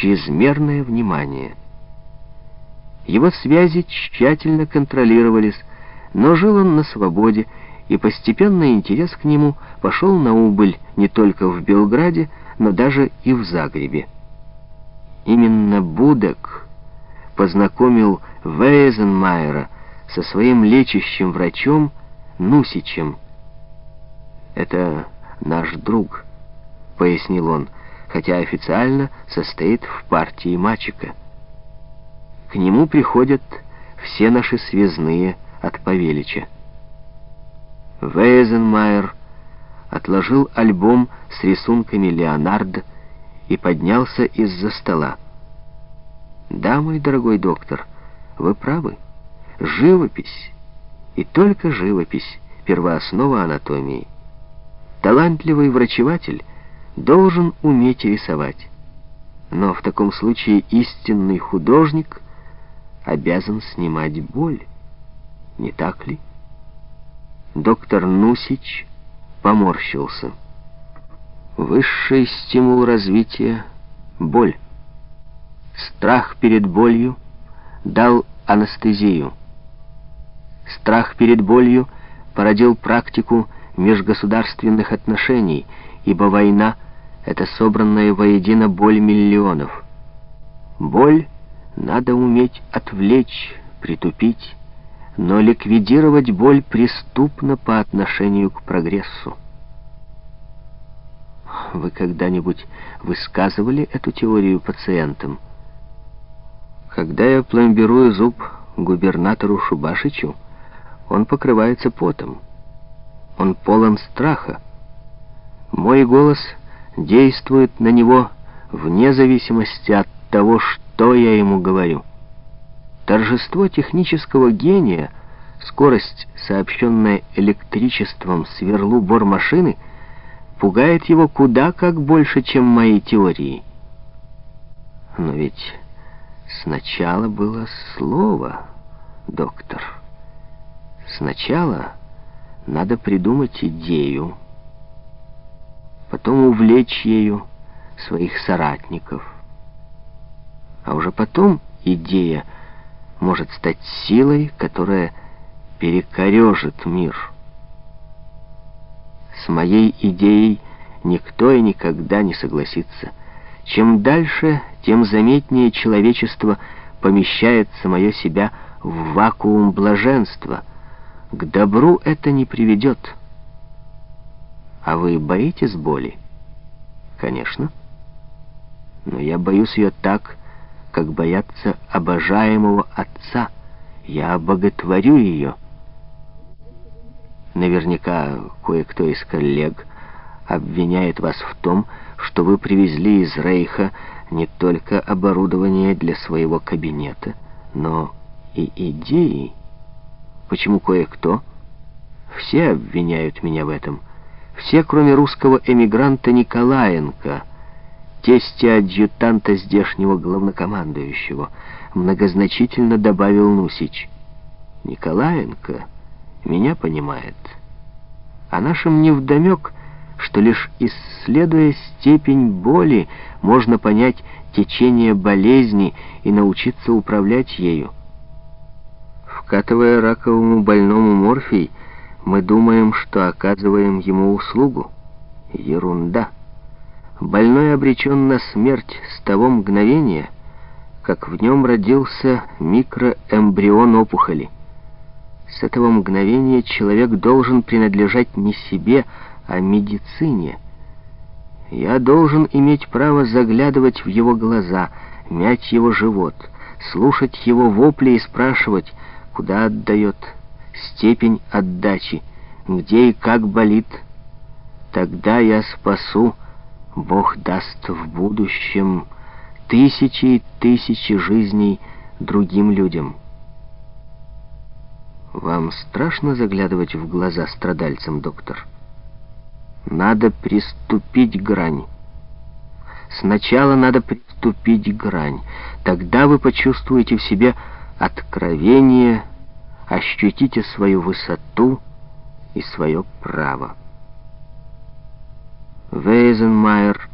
чрезмерное внимание. Его связи тщательно контролировались, но жил он на свободе, и постепенно интерес к нему пошел на убыль не только в Белграде, но даже и в Загребе. Именно Будек познакомил Вейзенмайера со своим лечащим врачом Нусичем. «Это наш друг», — пояснил он, хотя официально состоит в партии Мачика. К нему приходят все наши связные от Павелича. Вейзенмайер отложил альбом с рисунками Леонардо и поднялся из-за стола. «Да, мой дорогой доктор, вы правы. Живопись, и только живопись, первооснова анатомии. Талантливый врачеватель должен уметь рисовать. Но в таком случае истинный художник обязан снимать боль. Не так ли?» Доктор Нусич поморщился. Высший стимул развития — боль. Страх перед болью дал анестезию. Страх перед болью породил практику межгосударственных отношений, ибо война — это собранная воедино боль миллионов. Боль надо уметь отвлечь, притупить, но ликвидировать боль преступно по отношению к прогрессу. Вы когда-нибудь высказывали эту теорию пациентам? Когда я пломбирую зуб губернатору Шубашичу, он покрывается потом. Он полон страха. Мой голос действует на него вне зависимости от того, что я ему говорю. Торжество технического гения, скорость, сообщенная электричеством сверлу бормашины, пугает его куда как больше, чем мои теории. Но ведь сначала было слово, доктор. Сначала надо придумать идею, потом увлечь ею своих соратников, а уже потом идея — может стать силой, которая перекорежит мир. С моей идеей никто и никогда не согласится. Чем дальше, тем заметнее человечество помещает самое себя в вакуум блаженства. К добру это не приведет. А вы боитесь боли? Конечно. Но я боюсь ее так, как боятся обожаемого отца. Я боготворю ее. Наверняка кое-кто из коллег обвиняет вас в том, что вы привезли из Рейха не только оборудование для своего кабинета, но и идеи. Почему кое-кто? Все обвиняют меня в этом. Все, кроме русского эмигранта Николаенко — тесте адъютанта здешнего главнокомандующего, многозначительно добавил Нусич. Николаенко меня понимает. А нашим невдомек, что лишь исследуя степень боли, можно понять течение болезни и научиться управлять ею. Вкатывая раковому больному морфий, мы думаем, что оказываем ему услугу. Ерунда. Больной обречен на смерть с того мгновения, как в нем родился микроэмбрион опухоли. С этого мгновения человек должен принадлежать не себе, а медицине. Я должен иметь право заглядывать в его глаза, мять его живот, слушать его вопли и спрашивать, куда отдает, степень отдачи, где и как болит. Тогда я спасу Бог даст в будущем тысячи и тысячи жизней другим людям. Вам страшно заглядывать в глаза страдальцам, доктор? Надо приступить грань. Сначала надо приступить грань. Тогда вы почувствуете в себе откровение, ощутите свою высоту и свое право. Вейзенмайер